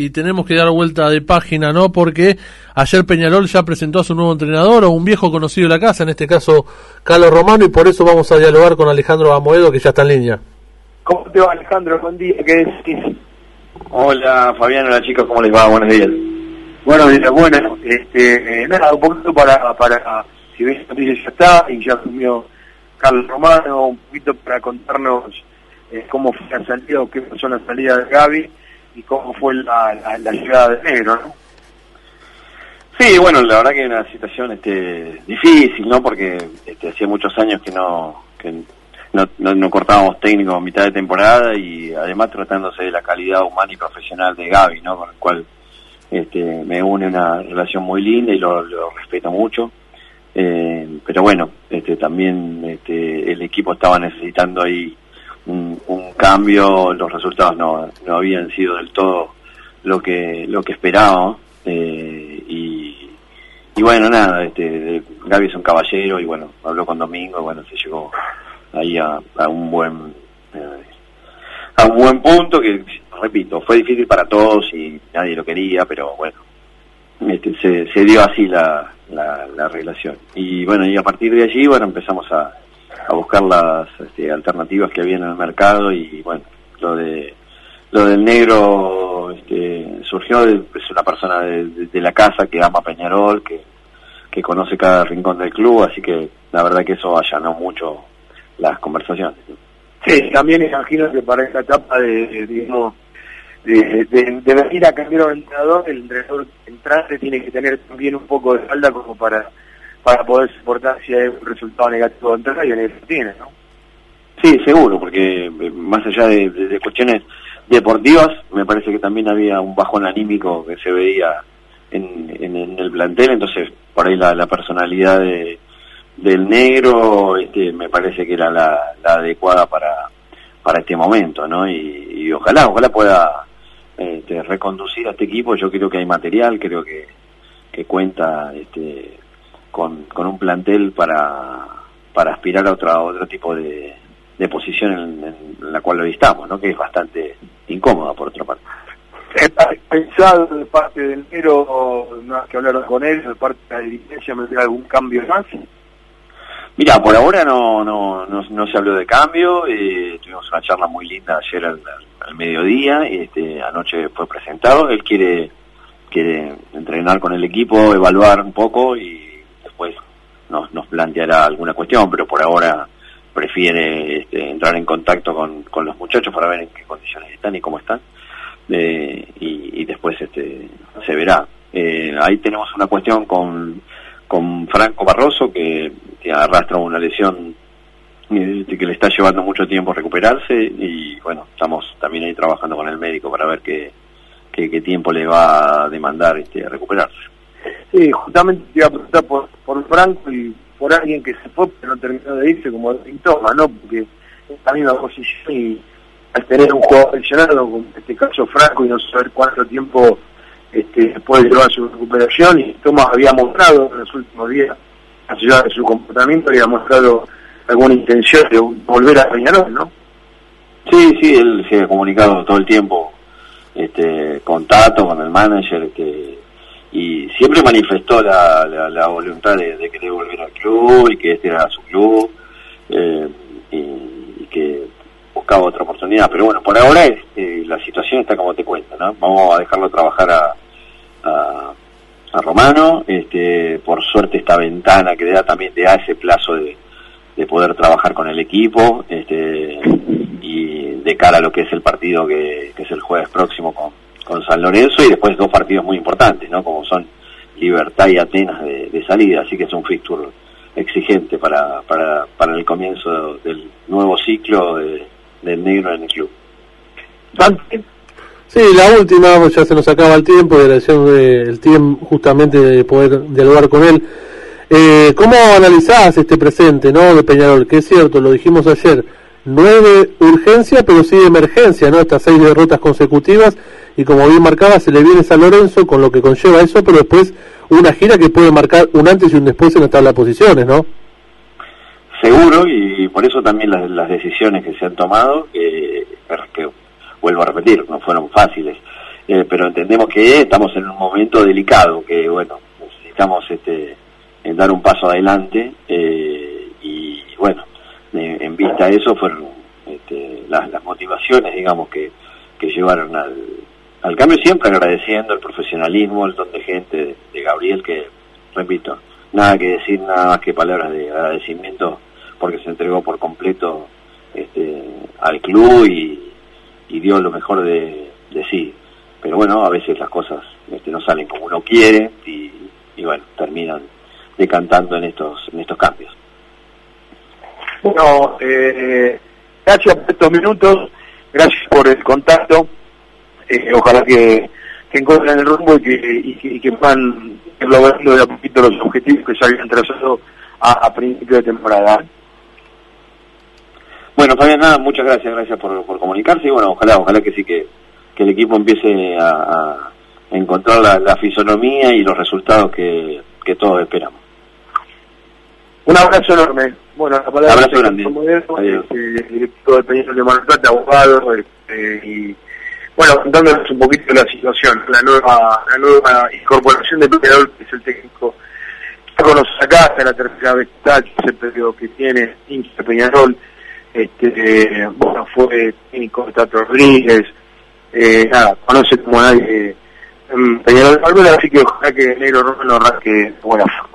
Y tenemos que dar vuelta de página, ¿no? Porque ayer Peñarol ya presentó a su nuevo entrenador, o un viejo conocido de la casa, en este caso Carlos Romano, y por eso vamos a dialogar con Alejandro Amoedo, que ya está en línea. ¿Cómo te va, Alejandro? Buen día, ¿qué decís? Hola, Fabián, hola chicos, ¿cómo les va? Buenos días. Bueno, días, bueno, este, eh, nada, un poquito para, para, si ves noticias ya está, y ya asumió Carlos Romano, un poquito para contarnos eh, cómo fue la salida, o qué pasó la salida de Gaby, y cómo fue la, la, llegada de negro, ¿no? Sí, bueno, la verdad que es una situación este, difícil, ¿no? Porque este, hacía muchos años que no que no, no, cortábamos técnico a mitad de temporada y además tratándose de la calidad humana y profesional de Gaby, ¿no? Con el cual este, me une una relación muy linda y lo, respeto mucho. Eh, pero bueno, este, también este, el equipo estaba necesitando ahí un, cambio, los resultados no, no habían sido del todo lo que lo que esperábamos eh, y, bueno nada este Gaby es un caballero y bueno habló con Domingo y bueno se llegó ahí a, un buen eh, a un buen punto que repito fue difícil para todos y nadie lo quería pero bueno este, se, se dio así la, la, la relación. Y bueno y a partir de allí bueno empezamos a a buscar las este, alternativas que había en el mercado y bueno, lo de lo del negro este, surgió de, es una persona de, la casa que ama Peñarol, que, que conoce cada rincón del club, así que la verdad que eso allanó mucho las conversaciones. Sí, también imagino que para esta etapa de, digamos, de, de, venir a cambiar un entrenador, el entrenador entrante tiene que tener también un poco de falda como para para poder soportar si hay un resultado negativo en y en el tiene, ¿no? Sí, seguro, porque eh, más allá de, cuestiones deportivas, me parece que también había un bajón anímico que se veía en, en, el plantel, entonces por ahí la, personalidad de, del negro este, me parece que era la, adecuada para, para este momento, ¿no? Y, ojalá, ojalá pueda este, reconducir a este equipo, yo creo que hay material, creo que, que cuenta este, con, con un plantel para, para aspirar a otro, otro tipo de, de posición en, la cual lo estamos, ¿no? que es bastante incómoda por otra parte. ¿Está pensado de parte del Nero, no has que hablar con él, de parte de la dirigencia, meter algún cambio más? Mira, por ahora no, no, no, se habló de cambio, eh, tuvimos una charla muy linda ayer al, al, mediodía, este, anoche fue presentado, él quiere, quiere entrenar con el equipo, evaluar un poco y después nos, nos planteará alguna cuestión, pero por ahora prefiere este, entrar en contacto con, con los muchachos para ver en qué condiciones están y cómo están. Eh, y, después este, se verá. Eh, ahí tenemos una cuestión con, con Franco Barroso que, arrastra una lesión eh, que le está llevando mucho tiempo recuperarse y bueno, estamos también ahí trabajando con el médico para ver qué, qué, qué tiempo le va a demandar este, recuperarse. Justamente te iba a preguntar por, por Franco y por alguien que se fue pero no terminó de irse como Toma, ¿no? Porque es la misma posición y al tener un jugador pensionado, como en este caso Franco, y no saber cuánto tiempo este, puede llevar su recuperación, y Tomás había mostrado en los últimos días, a de su comportamiento, había mostrado alguna intención de volver a Peñarol, ¿no? Sí, sí, él se ha comunicado todo el tiempo este, con Tato, con el manager, que y siempre manifestó la, la, voluntad de, querer volver al club y que este era su club eh, y, que buscaba otra oportunidad. Pero bueno, por ahora eh, la situación está como te cuento, ¿no? Vamos a dejarlo trabajar a, a, Romano. Este, por suerte esta ventana que da también te da ese plazo de, de poder trabajar con el equipo este, y de cara a lo que es el partido que, que es el jueves próximo con con San Lorenzo y después dos partidos muy importantes, ¿no? Como son Libertad y Atenas de, salida, así que es un fixture exigente para, para, para el comienzo del nuevo ciclo del negro en el club. Sí, la última, pues ya se nos acaba el tiempo, de el tiempo justamente de poder dialogar con él. Eh, ¿Cómo analizás este presente, no, de Peñarol? Que es cierto, lo dijimos ayer, no es de urgencia, pero sí de emergencia, ¿no? Estas seis derrotas consecutivas y como bien marcaba, se le viene San Lorenzo con lo que conlleva eso, pero después una gira que puede marcar un antes y un después en la tabla de posiciones, ¿no? Seguro, y por eso también las, decisiones que se han tomado, que, vuelvo a repetir, no fueron fáciles. eh, pero entendemos que estamos en un momento delicado, que bueno, necesitamos este, dar un paso adelante eso fueron este, las, motivaciones, digamos, que, que llevaron al, al cambio, siempre agradeciendo el profesionalismo, el don de gente de Gabriel, que, repito, nada que decir, nada más que palabras de agradecimiento porque se entregó por completo este, al club y, dio lo mejor de, sí. Pero bueno, a veces las cosas este, no salen como uno quiere y, bueno, terminan decantando en estos, en estos cambios. Bueno, eh, gracias por estos minutos, gracias por el contacto. Eh, ojalá que, que, encuentren el rumbo y que, y que, van logrando de a poquito los objetivos que se habían trazado a, a principio de temporada. Bueno, Fabián, nada, muchas gracias, gracias por, comunicarse y bueno, ojalá, ojalá que sí que, el equipo empiece a, encontrar la, fisonomía y los resultados que, todos esperamos. Un abrazo enorme. Bueno, la palabra abrazo grande. Este, director del Peñón de Mar abogado, este, y bueno, contándonos un poquito la situación, la nueva, la nueva incorporación de Peñarol, que es el técnico que conoce acá, hasta la tercera vez que es el periodo que tiene, hincha Peñarol, este, bueno, fue técnico de Tato Rodríguez, eh, nada, conoce como nadie eh, Peñarol Valverde, así que ojalá que Negro Romano arranque buena forma.